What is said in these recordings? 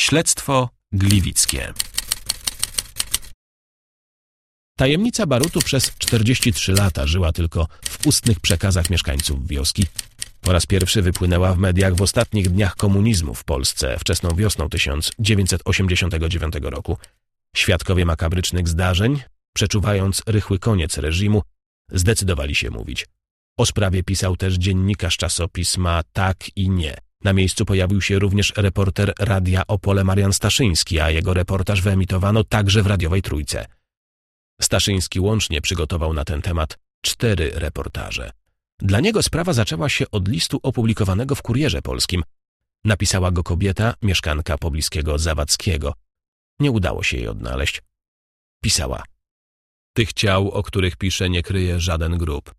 Śledztwo Gliwickie Tajemnica Barutu przez 43 lata żyła tylko w ustnych przekazach mieszkańców wioski. Po raz pierwszy wypłynęła w mediach w ostatnich dniach komunizmu w Polsce, wczesną wiosną 1989 roku. Świadkowie makabrycznych zdarzeń, przeczuwając rychły koniec reżimu, zdecydowali się mówić. O sprawie pisał też dziennikarz czasopisma Tak i Nie. Na miejscu pojawił się również reporter Radia Opole Marian Staszyński, a jego reportaż wyemitowano także w radiowej trójce. Staszyński łącznie przygotował na ten temat cztery reportaże. Dla niego sprawa zaczęła się od listu opublikowanego w Kurierze Polskim. Napisała go kobieta, mieszkanka pobliskiego Zawadzkiego. Nie udało się jej odnaleźć. Pisała. Tych ciał, o których pisze, nie kryje żaden grób.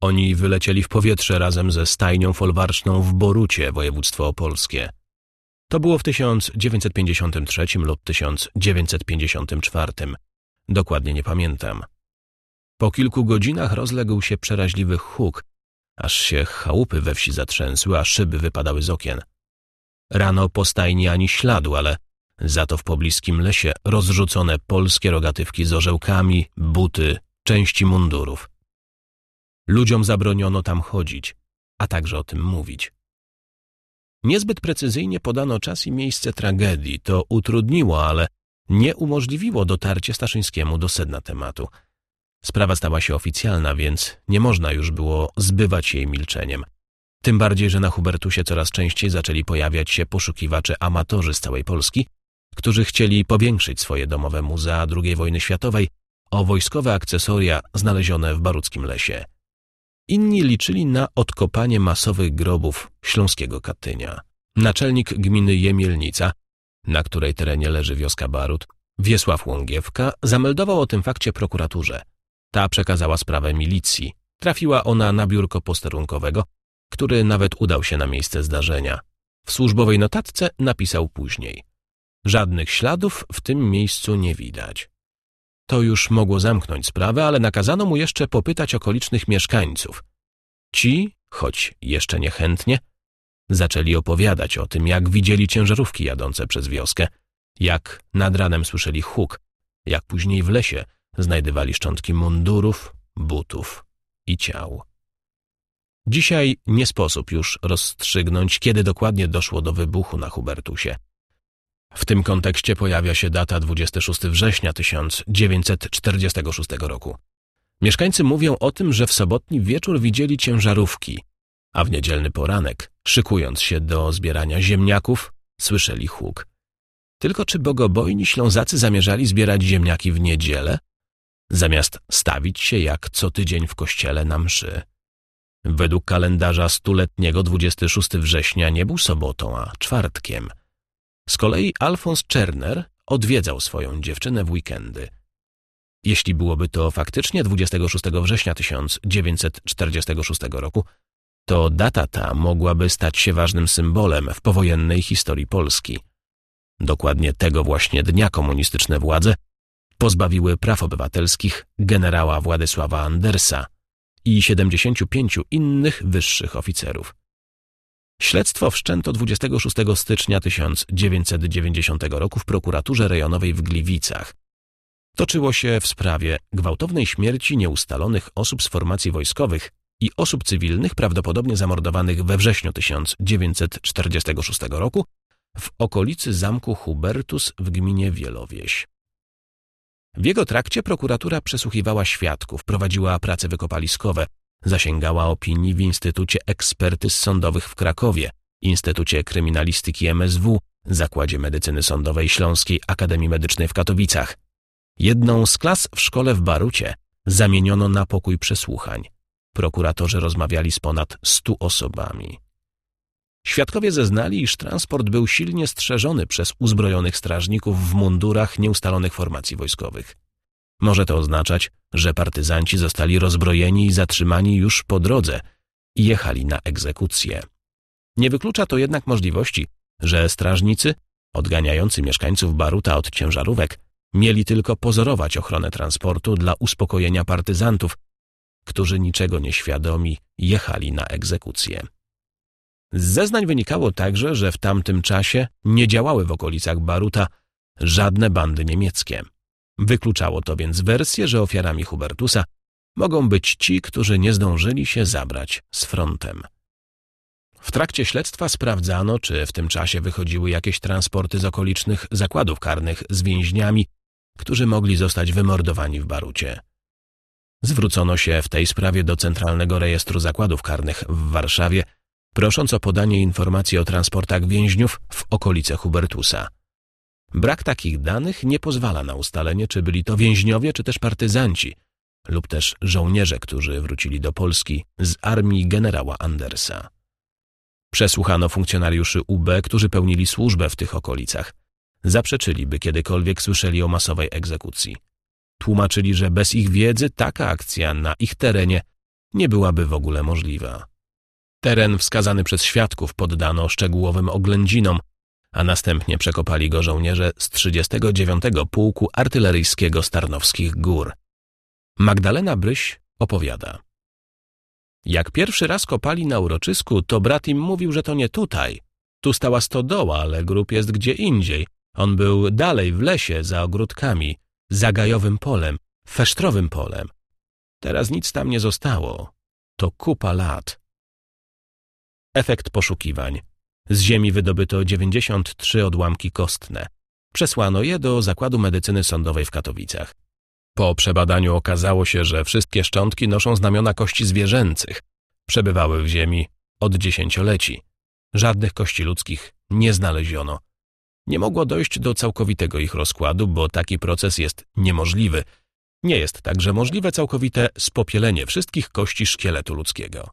Oni wylecieli w powietrze razem ze stajnią folwarczną w Borucie, województwo opolskie. To było w 1953 lub 1954. Dokładnie nie pamiętam. Po kilku godzinach rozległ się przeraźliwy huk, aż się chałupy we wsi zatrzęsły, a szyby wypadały z okien. Rano po stajni ani śladu, ale za to w pobliskim lesie rozrzucone polskie rogatywki z orzełkami, buty, części mundurów. Ludziom zabroniono tam chodzić, a także o tym mówić. Niezbyt precyzyjnie podano czas i miejsce tragedii. To utrudniło, ale nie umożliwiło dotarcie Staszyńskiemu do sedna tematu. Sprawa stała się oficjalna, więc nie można już było zbywać jej milczeniem. Tym bardziej, że na Hubertusie coraz częściej zaczęli pojawiać się poszukiwacze amatorzy z całej Polski, którzy chcieli powiększyć swoje domowe muzea II wojny światowej o wojskowe akcesoria znalezione w baruckim lesie. Inni liczyli na odkopanie masowych grobów śląskiego Katynia. Naczelnik gminy Jemielnica, na której terenie leży wioska Barut, Wiesław Łągiewka, zameldował o tym fakcie prokuraturze. Ta przekazała sprawę milicji. Trafiła ona na biurko posterunkowego, który nawet udał się na miejsce zdarzenia. W służbowej notatce napisał później. Żadnych śladów w tym miejscu nie widać. To już mogło zamknąć sprawę, ale nakazano mu jeszcze popytać okolicznych mieszkańców. Ci, choć jeszcze niechętnie, zaczęli opowiadać o tym, jak widzieli ciężarówki jadące przez wioskę, jak nad ranem słyszeli huk, jak później w lesie znajdywali szczątki mundurów, butów i ciał. Dzisiaj nie sposób już rozstrzygnąć, kiedy dokładnie doszło do wybuchu na Hubertusie. W tym kontekście pojawia się data 26 września 1946 roku. Mieszkańcy mówią o tym, że w sobotni wieczór widzieli ciężarówki, a w niedzielny poranek, szykując się do zbierania ziemniaków, słyszeli huk. Tylko czy bogobojni Ślązacy zamierzali zbierać ziemniaki w niedzielę, zamiast stawić się jak co tydzień w kościele na mszy? Według kalendarza stuletniego 26 września nie był sobotą, a czwartkiem – z kolei Alfons Czerner odwiedzał swoją dziewczynę w weekendy. Jeśli byłoby to faktycznie 26 września 1946 roku, to data ta mogłaby stać się ważnym symbolem w powojennej historii Polski. Dokładnie tego właśnie dnia komunistyczne władze pozbawiły praw obywatelskich generała Władysława Andersa i 75 innych wyższych oficerów. Śledztwo wszczęto 26 stycznia 1990 roku w prokuraturze rejonowej w Gliwicach. Toczyło się w sprawie gwałtownej śmierci nieustalonych osób z formacji wojskowych i osób cywilnych prawdopodobnie zamordowanych we wrześniu 1946 roku w okolicy zamku Hubertus w gminie Wielowieś. W jego trakcie prokuratura przesłuchiwała świadków, prowadziła prace wykopaliskowe, Zasięgała opinii w Instytucie Ekspertyz Sądowych w Krakowie, Instytucie Kryminalistyki MSW, Zakładzie Medycyny Sądowej Śląskiej Akademii Medycznej w Katowicach. Jedną z klas w szkole w Barucie zamieniono na pokój przesłuchań. Prokuratorzy rozmawiali z ponad stu osobami. Świadkowie zeznali, iż transport był silnie strzeżony przez uzbrojonych strażników w mundurach nieustalonych formacji wojskowych. Może to oznaczać, że partyzanci zostali rozbrojeni i zatrzymani już po drodze i jechali na egzekucję. Nie wyklucza to jednak możliwości, że strażnicy, odganiający mieszkańców Baruta od ciężarówek, mieli tylko pozorować ochronę transportu dla uspokojenia partyzantów, którzy niczego nieświadomi jechali na egzekucję. Z zeznań wynikało także, że w tamtym czasie nie działały w okolicach Baruta żadne bandy niemieckie. Wykluczało to więc wersję, że ofiarami Hubertusa mogą być ci, którzy nie zdążyli się zabrać z frontem. W trakcie śledztwa sprawdzano, czy w tym czasie wychodziły jakieś transporty z okolicznych zakładów karnych z więźniami, którzy mogli zostać wymordowani w Barucie. Zwrócono się w tej sprawie do Centralnego Rejestru Zakładów Karnych w Warszawie, prosząc o podanie informacji o transportach więźniów w okolice Hubertusa. Brak takich danych nie pozwala na ustalenie, czy byli to więźniowie, czy też partyzanci, lub też żołnierze, którzy wrócili do Polski z armii generała Andersa. Przesłuchano funkcjonariuszy UB, którzy pełnili służbę w tych okolicach. Zaprzeczyli, by kiedykolwiek słyszeli o masowej egzekucji. Tłumaczyli, że bez ich wiedzy taka akcja na ich terenie nie byłaby w ogóle możliwa. Teren wskazany przez świadków poddano szczegółowym oględzinom, a następnie przekopali go żołnierze z 39 Pułku Artyleryjskiego Starnowskich Gór. Magdalena Bryś opowiada. Jak pierwszy raz kopali na uroczysku, to brat im mówił, że to nie tutaj. Tu stała stodoła, ale grób jest gdzie indziej. On był dalej w lesie, za ogródkami, za gajowym polem, fesztrowym polem. Teraz nic tam nie zostało. To kupa lat. Efekt poszukiwań. Z ziemi wydobyto 93 odłamki kostne. Przesłano je do Zakładu Medycyny Sądowej w Katowicach. Po przebadaniu okazało się, że wszystkie szczątki noszą znamiona kości zwierzęcych. Przebywały w ziemi od dziesięcioleci. Żadnych kości ludzkich nie znaleziono. Nie mogło dojść do całkowitego ich rozkładu, bo taki proces jest niemożliwy. Nie jest także możliwe całkowite spopielenie wszystkich kości szkieletu ludzkiego.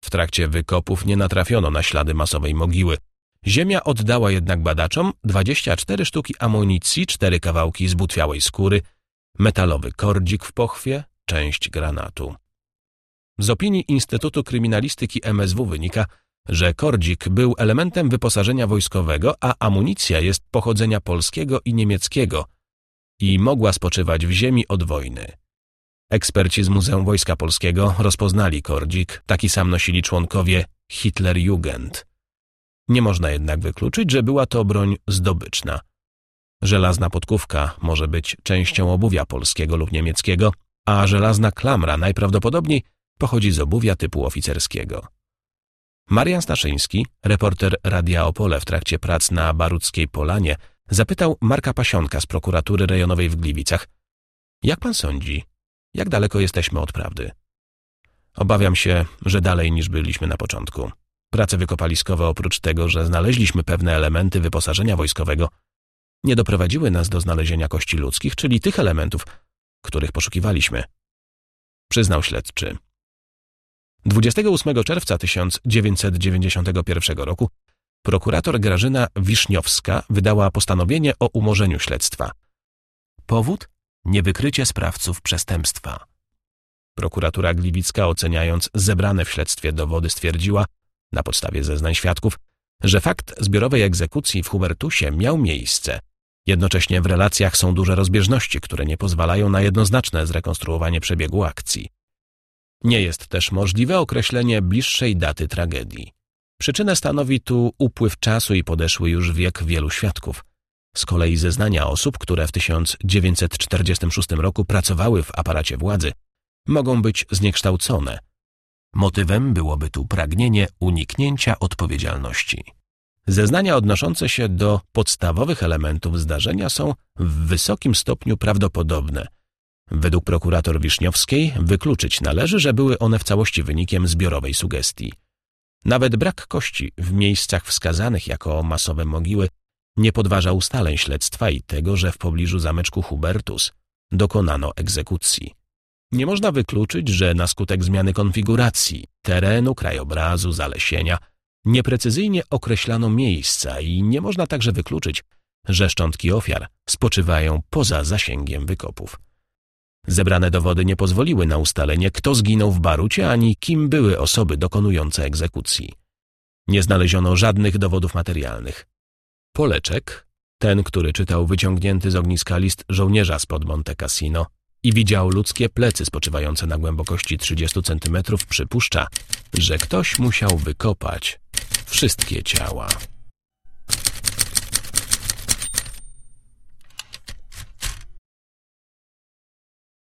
W trakcie wykopów nie natrafiono na ślady masowej mogiły. Ziemia oddała jednak badaczom 24 sztuki amunicji, cztery kawałki zbutwiałej skóry, metalowy kordzik w pochwie, część granatu. Z opinii Instytutu Kryminalistyki MSW wynika, że kordzik był elementem wyposażenia wojskowego, a amunicja jest pochodzenia polskiego i niemieckiego i mogła spoczywać w ziemi od wojny. Eksperci z Muzeum Wojska Polskiego rozpoznali kordzik, taki sam nosili członkowie Hitlerjugend. Nie można jednak wykluczyć, że była to broń zdobyczna. Żelazna podkówka może być częścią obuwia polskiego lub niemieckiego, a żelazna klamra najprawdopodobniej pochodzi z obuwia typu oficerskiego. Marian Staszyński, reporter Radia Opole w trakcie prac na Baruckiej Polanie, zapytał Marka Pasionka z prokuratury rejonowej w Gliwicach. Jak pan sądzi, jak daleko jesteśmy od prawdy? Obawiam się, że dalej niż byliśmy na początku. Prace wykopaliskowe oprócz tego, że znaleźliśmy pewne elementy wyposażenia wojskowego, nie doprowadziły nas do znalezienia kości ludzkich, czyli tych elementów, których poszukiwaliśmy. Przyznał śledczy. 28 czerwca 1991 roku prokurator Grażyna Wiszniowska wydała postanowienie o umorzeniu śledztwa. Powód? Niewykrycie sprawców przestępstwa. Prokuratura Gliwicka, oceniając zebrane w śledztwie dowody, stwierdziła, na podstawie zeznań świadków, że fakt zbiorowej egzekucji w Hubertusie miał miejsce. Jednocześnie w relacjach są duże rozbieżności, które nie pozwalają na jednoznaczne zrekonstruowanie przebiegu akcji. Nie jest też możliwe określenie bliższej daty tragedii. Przyczynę stanowi tu upływ czasu i podeszły już wiek wielu świadków. Z kolei zeznania osób, które w 1946 roku pracowały w aparacie władzy, mogą być zniekształcone. Motywem byłoby tu pragnienie uniknięcia odpowiedzialności. Zeznania odnoszące się do podstawowych elementów zdarzenia są w wysokim stopniu prawdopodobne – Według prokurator Wiszniowskiej wykluczyć należy, że były one w całości wynikiem zbiorowej sugestii. Nawet brak kości w miejscach wskazanych jako masowe mogiły nie podważa ustaleń śledztwa i tego, że w pobliżu zameczku Hubertus dokonano egzekucji. Nie można wykluczyć, że na skutek zmiany konfiguracji, terenu, krajobrazu, zalesienia, nieprecyzyjnie określano miejsca i nie można także wykluczyć, że szczątki ofiar spoczywają poza zasięgiem wykopów. Zebrane dowody nie pozwoliły na ustalenie, kto zginął w Barucie, ani kim były osoby dokonujące egzekucji. Nie znaleziono żadnych dowodów materialnych. Poleczek, ten, który czytał wyciągnięty z ogniska list żołnierza spod Monte Cassino i widział ludzkie plecy spoczywające na głębokości 30 centymetrów, przypuszcza, że ktoś musiał wykopać wszystkie ciała.